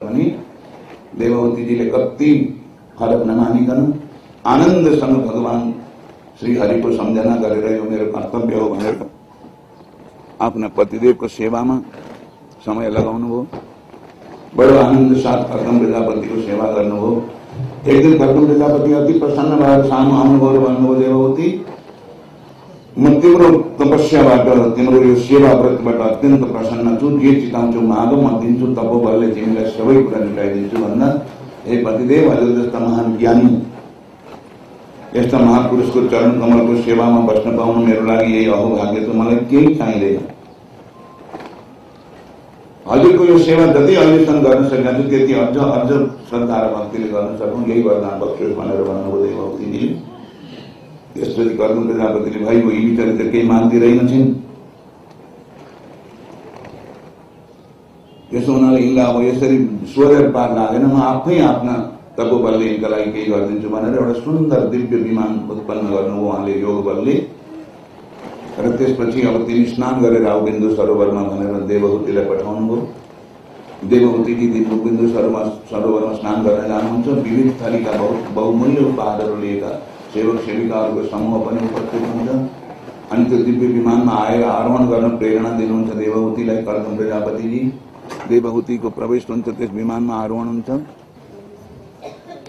भने देवहूतिजीले कति फरक नमानिकन आनन्दसँग भगवान श्री हरिको सम्झना गरेर यो मेरो कर्तव्य हो भनेर आफ्ना पतिदेवको सेवामा समय लगाउनु भयो बडो आनन्द साथ कर्दम प्रजापतिको सेवा गर्नुभयो एक दिन कर्दम प्रजापति अति प्रसन्न भएर सामु आउनुभयो र भन्नुभयो देवहूति म तिम्रो तपस्याबाट तिम्रो यो सेवा व्रतबाट अत्यन्त प्रसन्न छु जे चिताउँछु माग म दिन्छु तपोबलले तिमीलाई सबै कुरा जुटाइदिन्छु भन्दा हे पतिदेव हजुर जस्ता महान ज्ञानी यस्ता महापुरुषको चरण कमलको सेवामा बस्न पाउनु मेरो लागि यही अहोभाग्य त मलाई केही चाहिँदैन। हजुरको यो सेवा जति अहिलेसम्म गर्न सकेका छु त्यति अझ अझ श्रद्धा र भक्तिले गर्न सकौँ। यही वरदान बक्सोस् भनेर भन्नुभयो देवभक्तिजीले त्यसपछि कर्म प्रजापतिले भाइ बिचारी त केही मान्दिरहेनछन् त्यसो हुनाले यिनलाई अब यसरी सोधेर पार लागेन म आफै आफ्ना तपोबलले यिनका लागि केही गरिदिन्छु भनेर एउटा सुन्दर दिव्य विमान उत्पन्न गर्नुभयो उहाँले योग बलले। र त्यसपछि अब तिमी स्नान गरेर आऊ बिन्दु सरोवरमा भनेर देवहूतिलाई पठाउनु भयो देवहूतिकी दिन बिन्दु सरोवरमा सरोवरमा स्नान गर्न जानुहुन्छ। विविध थरीका बहु बहुमूल्य उपहारहरू लिएका सेवक सेविकाहरूको समूह पनि उपस्थित अनि त्यो दिव्य विमानमा आएर आरोहण गर्न प्रेरणा दिनुहुन्छ देवहूतिलाई कर्दम प्रजापतिजी देवहूतिको प्रवेश हुन्छ त्यस विमानमा आरोहण हुन्छ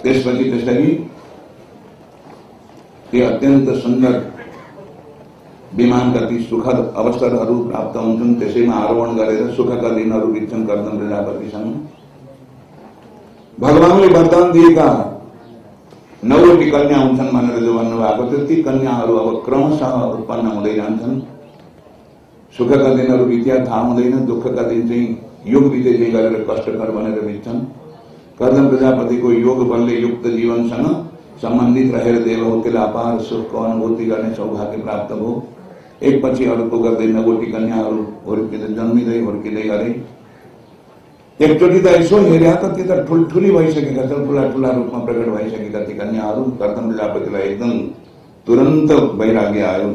त्यसपछि त्यसरी त्यो अत्यन्त सुन्दर ती सुखद अवसरहरू प्राप्त हुन्छन् त्यसैमा आरोहण गरेर सुखका दिनहरू बित्छन् कर्दम प्रजापतिसँग भगवानले वरदान दिएका नौवटी कन्या हुन्छन् भनेर जो भन्नुभएको थियो। ती कन्याहरू अब क्रमशः उत्पन्न हुँदै जान्छन्। सुखका दिनहरू बित्या थाहा हुँदैन। दुःखका दिन चाहिँ युग बिते चाहिँ गरेर कष्टकर भनेर बित्छन्। कर्दम प्रजापतिको योग बलले युक्त जीवनसँग सम्बन्धित रहेर देवहूतिलाई अपार सुखको अनुभूति गर्ने सौभाग्य प्राप्त भयो एकपछि अर्को गर्दै नगोटी कन्याहरू हुर्किँदै जन्मिँदै हुर्किँदै गरे। एकचोटि त यसो हेऱ्या त त्यो त ठुल्ठुली भइसकेका छन् ठुला ठुला रूपमा प्रकट भइसकेका ती कन्याहरू कर्दम प्रजापतिलाई एकदम तुरन्त वैराग्य आयो।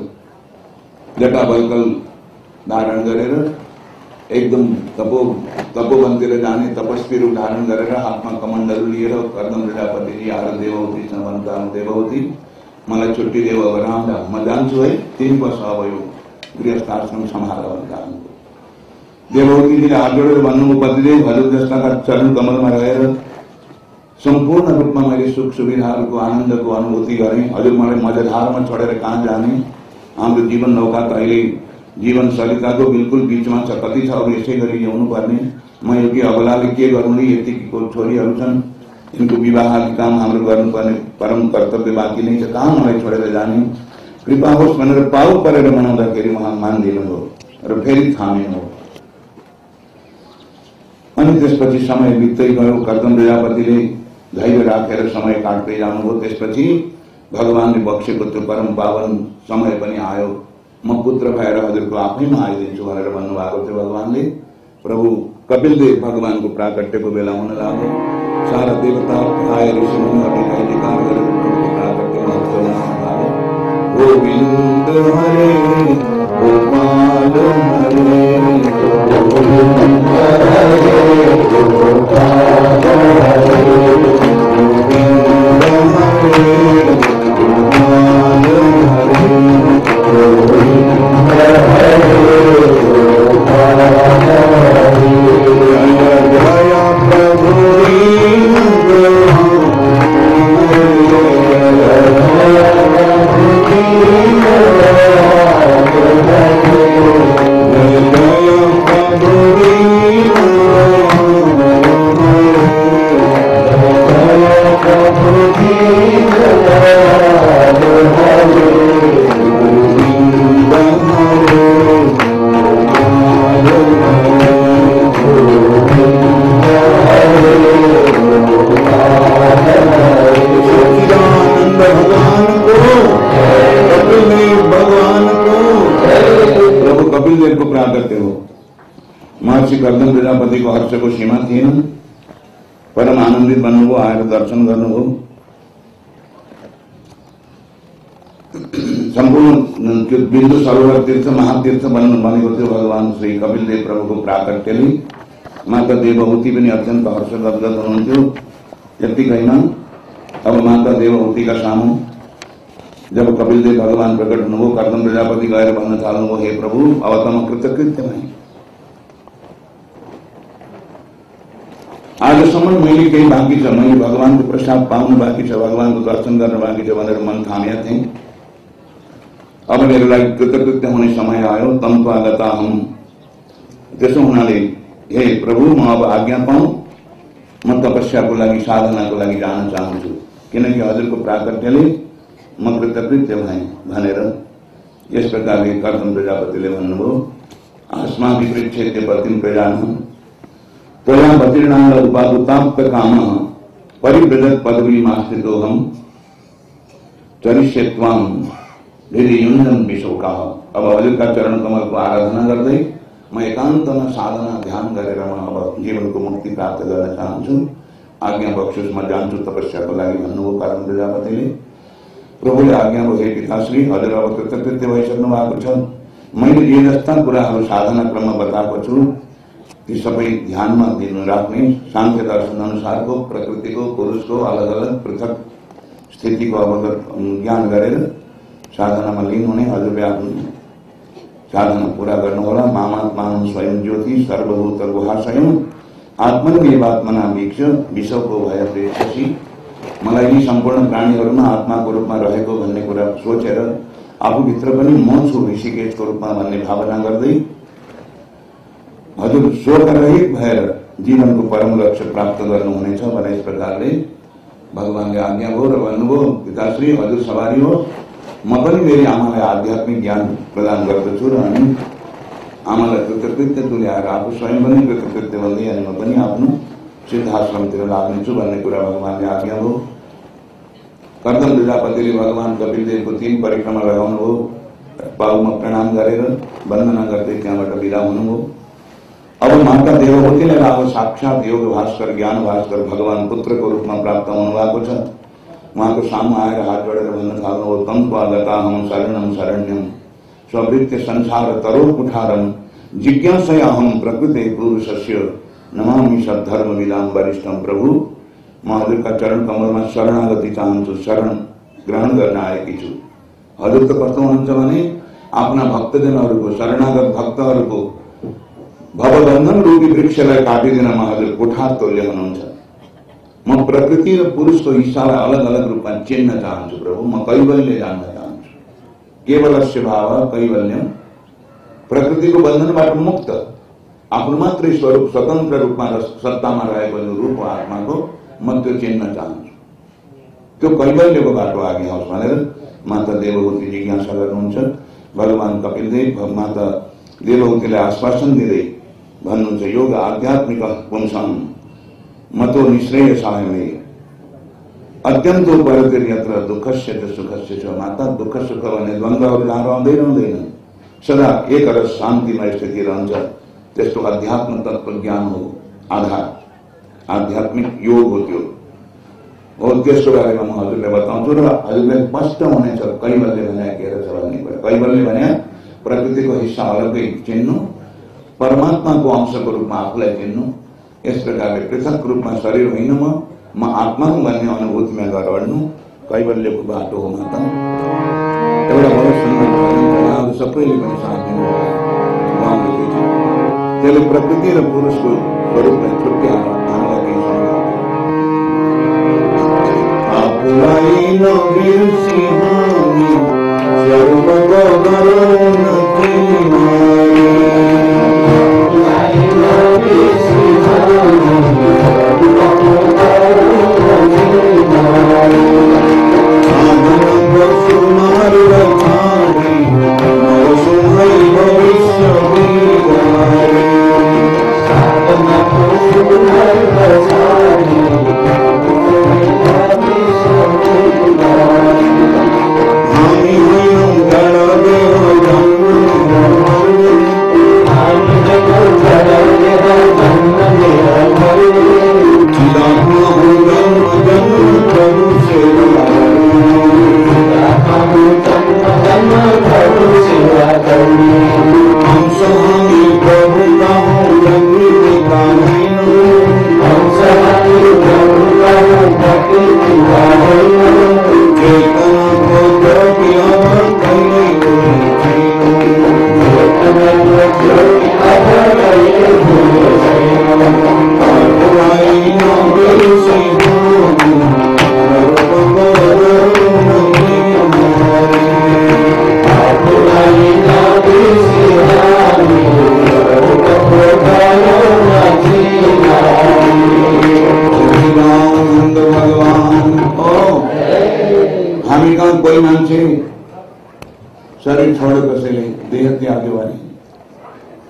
जटा बल्कल धारण गरेर एकदम तपो तपोवनतिर जाने तपस्वी रूप धारण गरेर हातमा कमण्डल लिएर कर्दम प्रजापतिजी आएर देवहूतिसँग भन्दा देवहूति मलाई छुट्टी देव राम्रा म जान्छु है तिन वर्ष अब यो गृहस्थाश्रम सम्हाल भन्दा हात जोडेर भन्नुभयो पतिदेव हजुर जस्ताका चरण कमलमा रहेर रूप में मैले सुख सुविधाहरूको को अनुभूति गरेँ हजुर मलाई मजाधारमा छोडेर कहाँ जाने? हाम्रो जीवन नौका त अहिले जीवन सलिताको बिल्कुल बिचमा छ कति छ अब यसै गरी ल्याउनु पर्ने म एउटी अबलाले के गर्नु नि यतिको छोरीहरू छन् यिनको विवाह काम हाम्रो गर्नुपर्ने परम कर्तव्य बाँकी नै छ कहाँ मलाई छोडेर जाने? कृपा होस् भनेर पाउ परेर मनाउँदाखेरि उहाँ मानिदिनु भयो र फेरि थामिनु हो। अनि त्यसपछि समय बित्दै गयो। कर्दम प्रजापतिले धैर्य राखेर समय काट्दै जानुभयो। त्यसपछि भगवानले बक्सेको त्यो परम पावन समय पनि आयो। म पुत्र भएर हजुरको आफैमा आइदिन्छु भनेर भन्नुभएको थियो भगवानले। प्रभु कपिलदेव भगवानको प्राकट्यको बेला हुन लाग्यो। सारा देवता आए हरे गोपाल हरे। गोविन्द देव को प्राकट्य हो। महर्षि कर्दम प्रजापति को हर्ष को सीमा थिएन परम आनन्दित भन्नुभयो आएर दर्शन गर्नुभयो सम्पूर्ण त्यो बिन्दु सरोवर तीर्थ, महातीर्थ बन्नु बनेको थियो भगवान श्री कपिल देव प्रभुको प्राकट्यले माता देवहूति पनि अत्यन्त हर्ष हुनुहुन्थ्यो यति होइन अब माता देवहूतिका सामु जब कपिलदेव भगवान प्रकट हुनुभयो कर्दम प्रजापति गएर भन्न थाल्नुभयो हे प्रभु अब त म। कृतकृत्य भएँ आजसम्म मैले केही बाँकी छ मैले भगवानको प्रसाद पाउनु बाँकी छ भगवानको दर्शन गर्न बाँकी छ मन थामेका थिएँ अब मेरो लागि कृतकृत्य हुने समय आयो तनको आगता हम। त्यसो हुनाले हे प्रभु, म अब आज्ञा पाऊँ, म तपस्याको लागि साधनाको लागि, जान चाहन्छु किनकि हजुरको प्राकट्यले म कृतकृत्य भएँ भनेर यस प्रकारले कर्दम प्रजापतिले भन्नुभयो आस्मा विपृच्छेद्य पतिम प्रजान प्रजापतिर्णाल उपादुताप्त काम परिव्रजत पदवी मास्थितो हम। अब हजुरका चरण कमलको आराधना गर्दै म एकान्तमा साधना ध्यान गरेर म अब जीवनको मुक्ति प्राप्त गर्न चाहन्छु आज्ञा बक्सुस म जान्छु तपस्याको लागि भन्नुभयो कारण प्रजापतिले प्रभुले आज्ञा हे पिताश्री हजुर अब कृतकृत्य भइसक्नु भएको छ मैले जे जस्ता कुराहरू साधना क्रममा बताएको छु ती सबै ध्यानमा दिनु राख्ने साङ्ख्य दर्शन अनुसारको प्रकृतिको पुरुषको अलग अलग पृथक स्थितिको अवगत ज्ञान गरेर साधनामा लिनु हुने हजुरले आफ्नो साधना पूरा गर्नुहोला मामात्मा स्वयं ज्योति, सर्वभूत गुहाशयम आत्मनिर्वात्मना वीक्ष विश्वको प्रेसी मलाई यी सम्पूर्ण प्राणीहरूमा आत्माको रूपमा रहेको भन्ने कुरा सोचेर आफूभित्र पनि म छु ऋषिकेशको रूपमा भन्ने भावना गर्दै हजुर शोकरहित भएर जीवनको परम लक्ष्य प्राप्त गर्नुहुनेछ भने यस प्रकारले भगवान्ले आज्ञा भयो र भन्नुभयो पिताश्री हजुर सवारी हो। म पनि मेरी आमालाई आध्यात्मिक ज्ञान प्रदान गर्दछु र अनि आमालाई कृतकृत्य तुल्याएर आफू स्वयं पनि कृतकृत्य भन्दै अनि म पनि आफ्नो सिद्धाश्रमतिर लाग्नेछु भन्ने कुरा भगवान्ले आज्ञा भयो कर्दम प्रजापतिले भगवान कपिलदेवको तीन परिक्रमा लगाउनुभयो पाउमा प्रणाम गरेर वन्दना गर्दै त्यहाँबाट विदा हुनुभयो अब माता देवभूतिलाई अब साक्षात योग भास्कर, ज्ञान भास्कर, भगवान पुत्रको रूपमा प्राप्त हुनुभएको छ उहाँको सामु आएर हात जोडेर भन्न थाल्नुभयो तम आगता हम शरणम शरण्यम। स्ववृत्य संसार तरो कुठारम जिज्ञासया हम प्रकृति पुरुषस्य। नमामि सद्धर्म विदाम वरिष्ठम प्रभु। म हजुरका चरण कमलमा शरणागति चाहन्छु शरण ग्रहण गर्न आएकी छु हजुर त हुनुहुन्छ भने आफ्ना भक्तजनहरूको, शरणागत भक्तहरूको भवबन्धन रूपी वृक्षलाई काटिदिनमा हजुर कोठार तोल्य हुनुहुन्छ म प्रकृति र पुरुषको हिस्सालाई अलग अलग रूपमा चिन्न चाहन्छु प्रभु। म कैवल्य जान्न चाहन्छु। केवलस्य भाव, कैवल्य प्रकृतिको बन्धनबाट मुक्त। आफ्नो मात्रै स्वरूप स्वतन्त्र रूपमा र सत्तामा रहेको जो रूप हो आत्माको म त्यो कैवल्यको बाटो आगे होस् भनेर माता देवभूति जिज्ञासा गर्नुहुन्छ भगवान कपिलदेव माता देवभूतिलाई आश्वासन दिँदै भन्नुहुन्छ योग, आध्यात्मिक पुंसम मतो निश्रेय सायमे अत्यन्त परतिर यत्र दुःखस्य र सुखस्य छ माता दुःख सुख भन्ने द्वन्द्वहरू जहाँ रहँदै रहँदैन सदा एक र शान्तिमय स्थिति रहन्छ त्यस्तो अध्यात्म तत्व ज्ञान हो, आधार, आध्यात्मिक योग हो। और त्यो हो त्यसको बारेमा म हजुरले बताउँछु र हजुरले स्पष्ट हुनेछ कैवल्य भने के रहेछ भन्ने कुरा कैवल्य भने प्रकृतिको हिस्सा अलग्गै चिन्नु परमात्माको अंशको रूपमा आफूलाई चिन्नु यस प्रकारले पृथक रूपमा शरीर होइन म म आत्मा हुँ भन्ने अनुभूतिमा गएर अड्नु कैवल्यको बाटो हो माता। एउटा सुन्दर सबैले पनि साथ ત્યારે પ્રકૃતિ અને પુરુષ સ્વરૂપને તૃપ્તિ આપવાનો કહી શકાય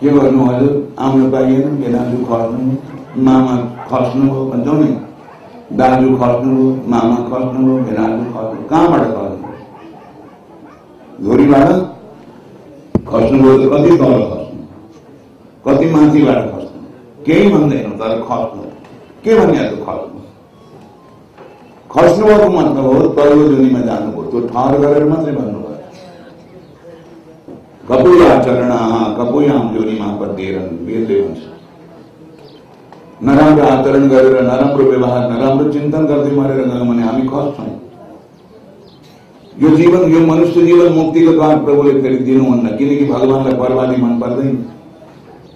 के गर्नु हजुर आउनु पाइएन भेनाजु खस्नु मामा खस्नुभयो भन्छौँ नि। दाजु खस्नुभयो मामा खस्नुभयो भेनाजु खस्नु कहाँबाट खस्नु धुरीबाट खस्नुभयो त कति तल खस्नु कति माथिबाट खस्नु केही भन्दैन तर खस्नु के भन्ने खस्नु खस्नुभएको मतलब हो तल्लो जुनीमा जानुभयो। त्यो ठहर गरेर मात्रै भन्नुभयो कपुयाचरण कपुयाम जोनीमा पदेरन वेदले भन्छ नराम्रो आचरण गरेर नराम्रो व्यवहार नराम्रो चिन्तन गर्दै मरेर गयौँ भने हामी खस्छौँ यो जीवन, यो मनुष्य जीवन मुक्तिको द्वार प्रभुले फेरि दिनुहुन्न किनकि भगवान्लाई बर्बादी मन पर्दैन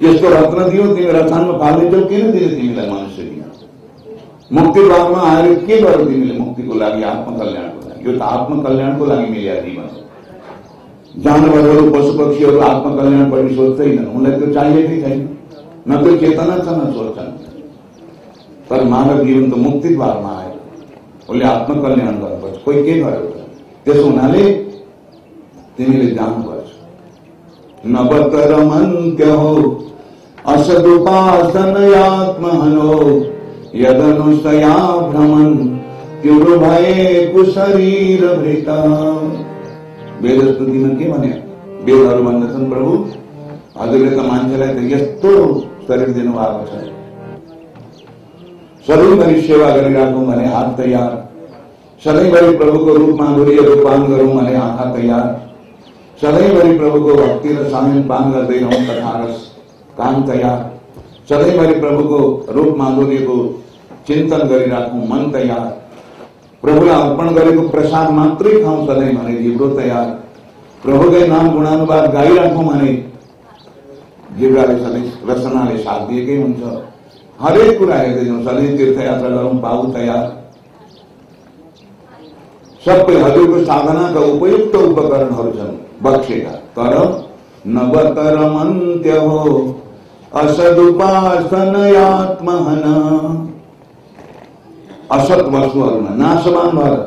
यस्तो रत्न दियो तिमी रथानमा फालिदिन्छौ किन दिने तिमीलाई मनुष्य दिन मुक्ति द्वारमा आएर के गर्यो तिमीले मुक्तिको लागि आत्मकल्याणको लागि। यो त आत्मकल्याणको लागि मिल्या जानवरहरू पशु पक्षीहरू आत्मकल्याणपट्टि सोच्दैन उनलाई त्यो चाहिएकै छैन न त्यो चेतना छ न सोच्छन् तर मानव जीवन त मुक्ति द्वारमा आयो उसले आत्मकल्याण गर्नुपर्छ कोही के गर्यो त्यसो हुनाले तिमीले जानुपर्छ नवतर मन्त्य हो। असदुपासनयात्महनो यदनुसया भ्रमण त्यो भएको शरीर भेटा वेद स्तुतिमा के भने वेदहरू भन्दछन् प्रभु हजुरले त मान्छेलाई त यस्तो शरीर दिनुभएको छ सधैँभरि सेवा गरिराखौँ भने हात तयार सधैँभरि प्रभुको रूपमा गुरिय रूपान गरौँ भने आँखा तयार. सधैँभरि प्रभुको भक्ति र सामिल पान गर्दै रहौँ तथा काम तयार. सधैँभरि प्रभुको रूप माधुर्यको चिन्तन गरिराखौँ मन तयार. प्रभुलाई अर्पण गरेको प्रसाद मात्रै खाउँ सधैँ भने जिब्रो तयार प्रभुकै नाम गुणानुवाद गाइराखौँ भने जिब्राले सधैँ रचनाले साथ दिएकै हुन्छ हरेक कुरा हेर्दै जाउँ सधैँ तीर्थयात्रा गरौँ पाउ तयार सबै हजुरको साधनाका उपयुक्त उपकरणहरू छन् बक्सेका तर नवतर मन्त्य हो असदुपासनयात्महन असत वस्तुहरूमा नाशवान भएर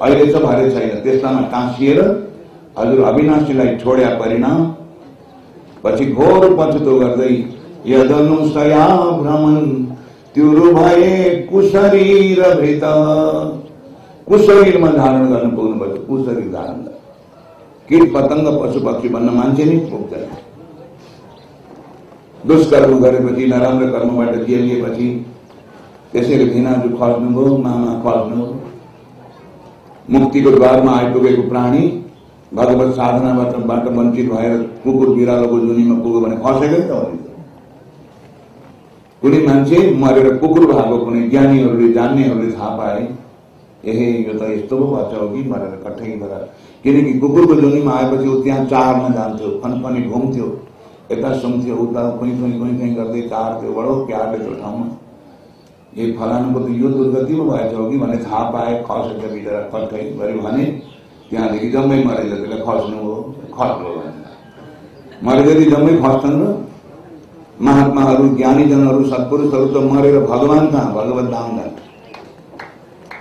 अहिले त भरे छैन त्यसमा टाँसिएर हजुर अविनाशीलाई छोड्या परिणाम. पछि घोर पछुतो गर्दै यदनुसया भ्रमण त्यो भए कुशरीर भित कुशरीरमा धारण गर्न पुग्नुपर्छ कुशरीर धारण किट पतङ्ग पशु पक्षी भन्न मान्छे नै पुग्दैन दुष्कर्म गरेपछि नराम्रो कर्मबाट जेलिएपछि त्यसैले धिनाजु खस्नुभयो मामा खस्नुभयो मुक्तिको द्वारमा आइपुगेको प्राणी, भगवत साधनाबाट वञ्चित भएर कुकुर बिरालोको जुनीमा पुग्यो भने खसेकै त हो कुनै मान्छे मरेर कुकुर भएको कुनै ज्ञानीहरूले जान्नेहरूले थाहा पाए ए यो त यस्तो पो भएछ हो कि मरेर कठै भएर किनकि कुकुरको जुनीमा आएपछि ऊ त्यहाँ चारमा जान्थ्यो फनफनी घुम्थ्यो यता सुन्थ्यो उता कुनै कुनै कुनै गर्दै चार्थ्यो बडो प्यारले त्यो ठाउँमा त यो दुर्गति पो भएछ हो कि भने थाहा पाए खसेर भित्र कट्ठै गऱ्यो भने त्यहाँदेखि जम्मै मरेर त्यसलाई खस्नु हो खस्नु हो मरेदेखि जम्मै खस्छन् र महात्माहरू ज्ञानीजनहरू सत्पुरुषहरू त मरेर भगवान् कहाँ? भगवत धाम जान्छ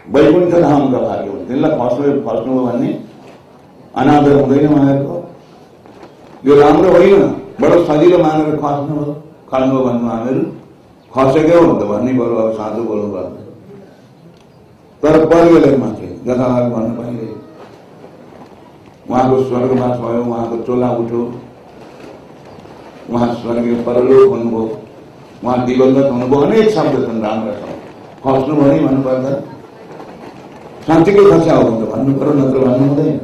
वैकुण्ठ धामका भाग्य हुन्छ तिनलाई खस्नु खस्नु हो भन्ने अनादर हुँदैन उहाँहरूको यो राम्रो होइन बडो सजिलो मानेर खस्नु खस्नु भन्नु हामीहरू खसेकै हो त भन्ने बरु अब साधु बोल्नु तर परिवेलाई मात्रै जथाभावी भन्न पाइँदै उहाँको स्वर्गवास भयो उहाँको चोला उठ्यो उहाँ स्वर्गीय परलोक हुनुभयो उहाँ दिवंगत हुनुभयो अनेक शब्द छन् राम्रा छन् खस्नु भने भन्नुपर्दा साँच्चीकै हो त भन्नु पर्यो नत्र भन्नु हुँदैन